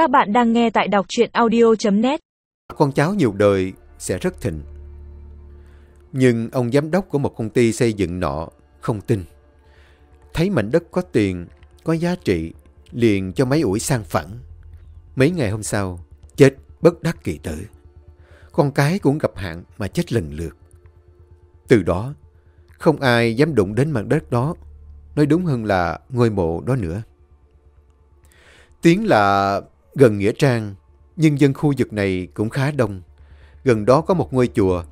Các bạn đang nghe tại đọc truyện audio.net Con cháu nhiều đời sẽ rất thịnh. Nhưng ông giám đốc của một công ty xây dựng nọ không tin. Thấy mảnh đất có tiền, có giá trị, liền cho mấy ủi sang phẳng. Mấy ngày hôm sau, chết bất đắc kỳ tử. Con cái cũng gặp hạn mà chết lần lượt. Từ đó, không ai dám đụng đến mảnh đất đó. Nói đúng hơn là ngôi mộ đó nữa. Tiếng là gần Nghĩa Trang, nhưng dân khu vực này cũng khá đông. Gần đó có một ngôi chùa,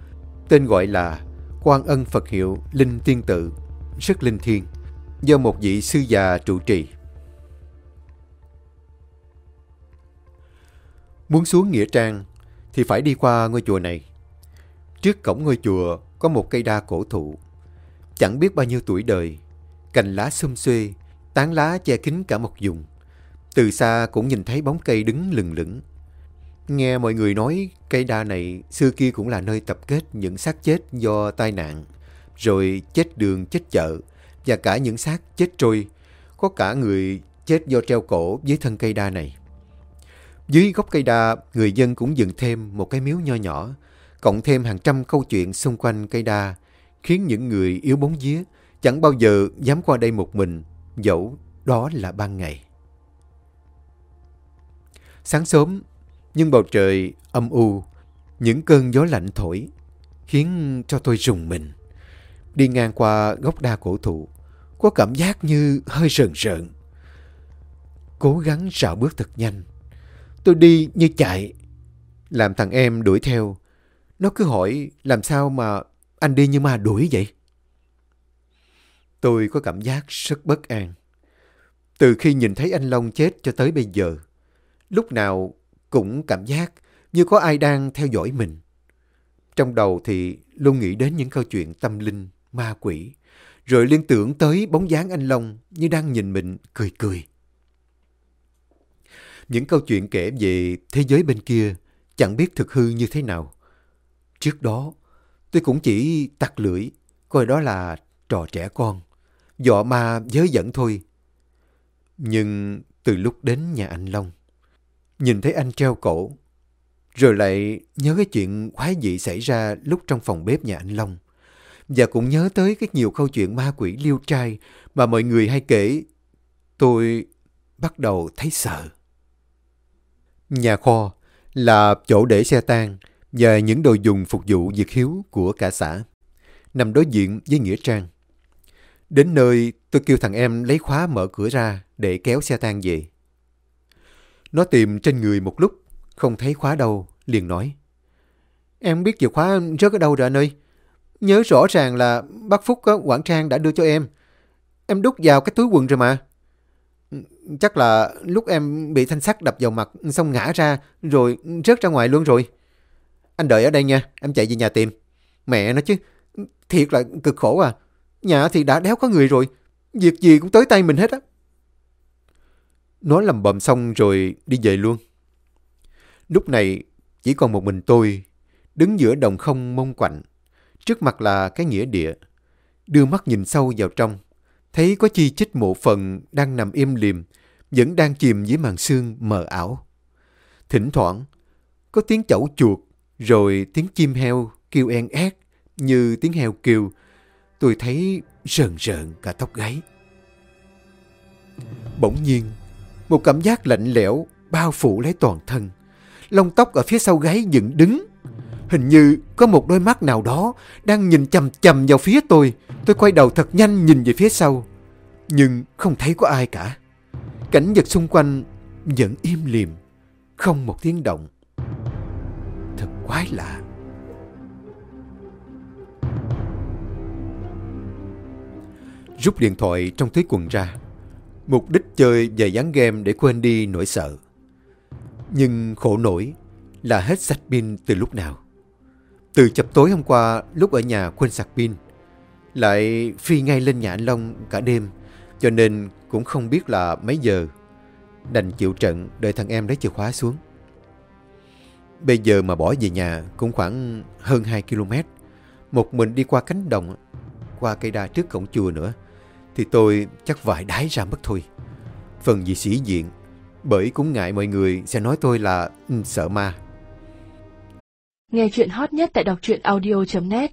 tên gọi là Quan Ân Phật Hiệu Linh Tiên Tự, rất linh thiêng, do một vị sư già trụ trì. Muốn xuống Nghĩa Trang thì phải đi qua ngôi chùa này. Trước cổng ngôi chùa có một cây đa cổ thụ. Chẳng biết bao nhiêu tuổi đời, cành lá xum xuê, tán lá che kín cả một vùng. Từ xa cũng nhìn thấy bóng cây đứng lừng lững. Nghe mọi người nói cây đa này xưa kia cũng là nơi tập kết những xác chết do tai nạn, rồi chết đường, chết chợ và cả những xác chết trôi. Có cả người chết do treo cổ dưới thân cây đa này. Dưới gốc cây đa, người dân cũng dựng thêm một cái miếu nho nhỏ, cộng thêm hàng trăm câu chuyện xung quanh cây đa, khiến những người yếu bóng vía chẳng bao giờ dám qua đây một mình, dẫu đó là ban ngày. Sáng sớm, nhưng bầu trời âm u, những cơn gió lạnh thổi, khiến cho tôi rùng mình. Đi ngang qua gốc đa cổ thụ, có cảm giác như hơi rợn rợn. Cố gắng rảo bước thật nhanh. Tôi đi như chạy. Làm thằng em đuổi theo. Nó cứ hỏi làm sao mà anh đi như ma đuổi vậy? Tôi có cảm giác rất bất an. Từ khi nhìn thấy anh Long chết cho tới bây giờ, lúc nào cũng cảm giác như có ai đang theo dõi mình. Trong đầu thì luôn nghĩ đến những câu chuyện tâm linh, ma quỷ, rồi liên tưởng tới bóng dáng anh Long như đang nhìn mình cười cười. Những câu chuyện kể về thế giới bên kia chẳng biết thực hư như thế nào. Trước đó, tôi cũng chỉ tặc lưỡi, coi đó là trò trẻ con, dọ ma giới dẫn thôi. Nhưng từ lúc đến nhà anh Long, nhìn thấy anh treo cổ, rồi lại nhớ cái chuyện khoái dị xảy ra lúc trong phòng bếp nhà anh Long. Và cũng nhớ tới cái nhiều câu chuyện ma quỷ liêu trai mà mọi người hay kể. Tôi bắt đầu thấy sợ. Nhà kho là chỗ để xe tang và những đồ dùng phục vụ việc hiếu của cả xã, nằm đối diện với Nghĩa Trang. Đến nơi, tôi kêu thằng em lấy khóa mở cửa ra để kéo xe tang về. Nó tìm trên người một lúc, không thấy khóa đâu, liền nói. Em biết chìa khóa rớt ở đâu rồi anh ơi. Nhớ rõ ràng là bác Phúc Quảng Trang đã đưa cho em. Em đút vào cái túi quần rồi mà. Chắc là lúc em bị thanh sắt đập vào mặt xong ngã ra rồi rớt ra ngoài luôn rồi. Anh đợi ở đây nha, em chạy về nhà tìm. Mẹ nó chứ, thiệt là cực khổ à. Nhà thì đã đéo có người rồi, việc gì cũng tới tay mình hết á. Nó lầm bầm xong rồi đi về luôn. Lúc này chỉ còn một mình tôi, đứng giữa đồng không mông quạnh. Trước mặt là cái nghĩa địa. Đưa mắt nhìn sâu vào trong, thấy có chi chích mộ phần đang nằm im liềm, vẫn đang chìm dưới màn sương mờ ảo. Thỉnh thoảng, có tiếng chẩu chuột, rồi tiếng chim heo kêu en ét như tiếng heo kêu. Tôi thấy rờn rợn cả tóc gáy. Bỗng nhiên, một cảm giác lạnh lẽo bao phủ lấy toàn thân. Lông tóc ở phía sau gáy dựng đứng. Hình như có một đôi mắt nào đó đang nhìn chầm chầm vào phía tôi. Tôi quay đầu thật nhanh nhìn về phía sau. Nhưng không thấy có ai cả. Cảnh vật xung quanh vẫn im lìm, không một tiếng động. Thật quái lạ. Rút điện thoại trong túi quần ra. Mục đích chơi và dán game để quên đi nỗi sợ. Nhưng khổ nổi là hết sạch pin từ lúc nào. Từ chập tối hôm qua lúc ở nhà quên sạc pin. Lại phi ngay lên nhà anh Long cả đêm cho nên cũng không biết là mấy giờ. Đành chịu trận đợi thằng em lấy chìa khóa xuống. Bây giờ mà bỏ về nhà cũng khoảng hơn 2 km. Một mình đi qua cánh đồng, qua cây đa trước cổng chùa nữa, thì tôi chắc vài đái ra mất thôi. Phần gì sĩ diện, Bởi cũng ngại mọi người sẽ nói tôi là ừ, sợ ma. Nghe chuyện hot nhất tại đọc truyện audio.net